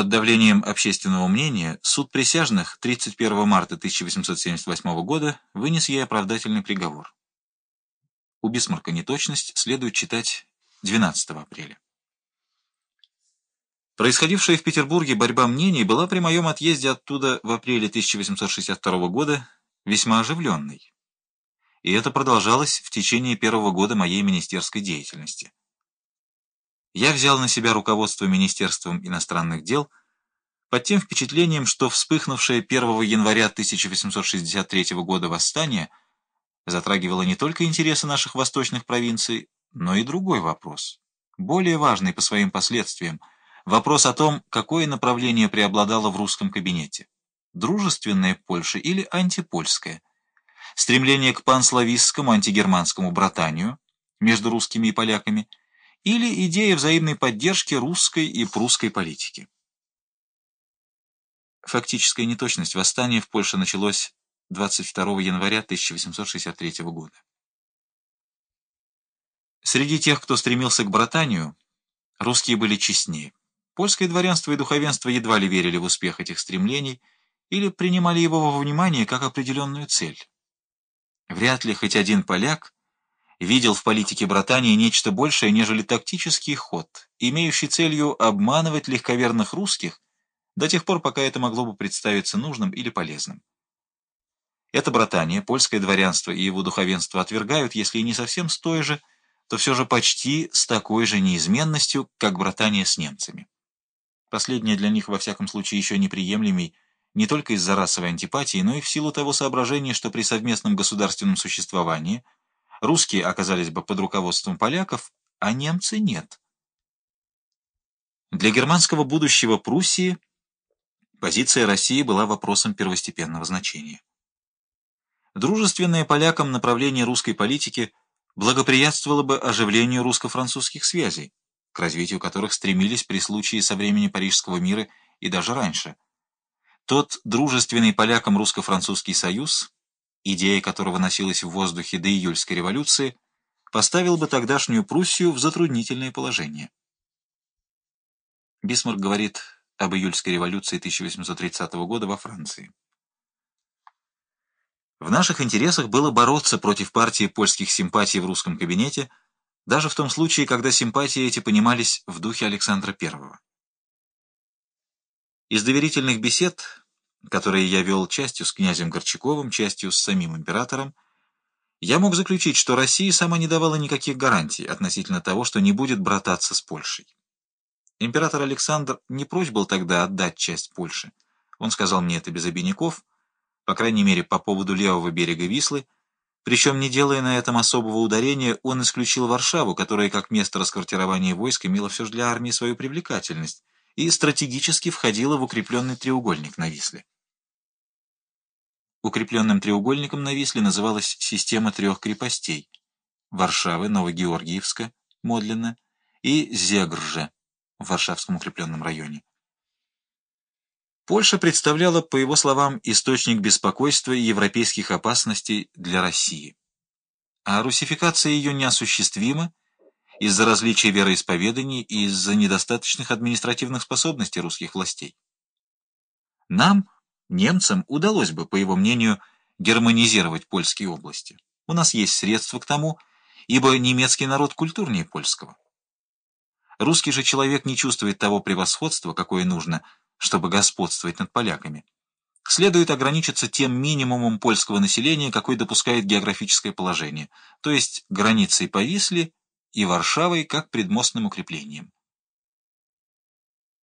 Под давлением общественного мнения суд присяжных 31 марта 1878 года вынес ей оправдательный приговор. У Бисмарка неточность следует читать 12 апреля. Происходившая в Петербурге борьба мнений была при моем отъезде оттуда в апреле 1862 года весьма оживленной. И это продолжалось в течение первого года моей министерской деятельности. Я взял на себя руководство Министерством иностранных дел под тем впечатлением, что вспыхнувшее 1 января 1863 года восстание затрагивало не только интересы наших восточных провинций, но и другой вопрос, более важный по своим последствиям – Вопрос о том, какое направление преобладало в русском кабинете. Дружественная Польша или антипольская? Стремление к панславистскому антигерманскому братанию между русскими и поляками? Или идея взаимной поддержки русской и прусской политики? Фактическая неточность восстания в Польше началось 22 января 1863 года. Среди тех, кто стремился к братанию, русские были честнее. Польское дворянство и духовенство едва ли верили в успех этих стремлений или принимали его во внимание как определенную цель. Вряд ли хоть один поляк видел в политике братании нечто большее, нежели тактический ход, имеющий целью обманывать легковерных русских до тех пор, пока это могло бы представиться нужным или полезным. Это братание, польское дворянство и его духовенство отвергают, если и не совсем с той же, то все же почти с такой же неизменностью, как братание с немцами. Последнее для них, во всяком случае, еще неприемлемей не только из-за расовой антипатии, но и в силу того соображения, что при совместном государственном существовании русские оказались бы под руководством поляков, а немцы нет. Для германского будущего Пруссии позиция России была вопросом первостепенного значения. Дружественное полякам направление русской политики благоприятствовало бы оживлению русско-французских связей к развитию которых стремились при случае со времени Парижского мира и даже раньше. Тот дружественный полякам русско-французский союз, идея которого носилась в воздухе до июльской революции, поставил бы тогдашнюю Пруссию в затруднительное положение. Бисмарк говорит об июльской революции 1830 года во Франции. В наших интересах было бороться против партии польских симпатий в русском кабинете – даже в том случае, когда симпатии эти понимались в духе Александра I. Из доверительных бесед, которые я вел частью с князем Горчаковым, частью с самим императором, я мог заключить, что Россия сама не давала никаких гарантий относительно того, что не будет брататься с Польшей. Император Александр не прочь был тогда отдать часть Польши. Он сказал мне это без обиняков, по крайней мере, по поводу левого берега Вислы, причем, не делая на этом особого ударения, он исключил Варшаву, которая как место расквартирования войск имела все же для армии свою привлекательность и стратегически входила в укрепленный треугольник на Висле. Укрепленным треугольником на Висле называлась система трех крепостей – Варшавы, Новогеоргиевска, Модлина и Зегрже в Варшавском укрепленном районе. Польша представляла, по его словам, источник беспокойства и европейских опасностей для России. А русификация ее неосуществима из-за различия вероисповеданий и из-за недостаточных административных способностей русских властей. Нам, немцам, удалось бы, по его мнению, германизировать польские области. У нас есть средства к тому, ибо немецкий народ культурнее польского. Русский же человек не чувствует того превосходства, какое нужно – чтобы господствовать над поляками. Следует ограничиться тем минимумом польского населения, какой допускает географическое положение, то есть границей по Висле и Варшавой как предмостным укреплением.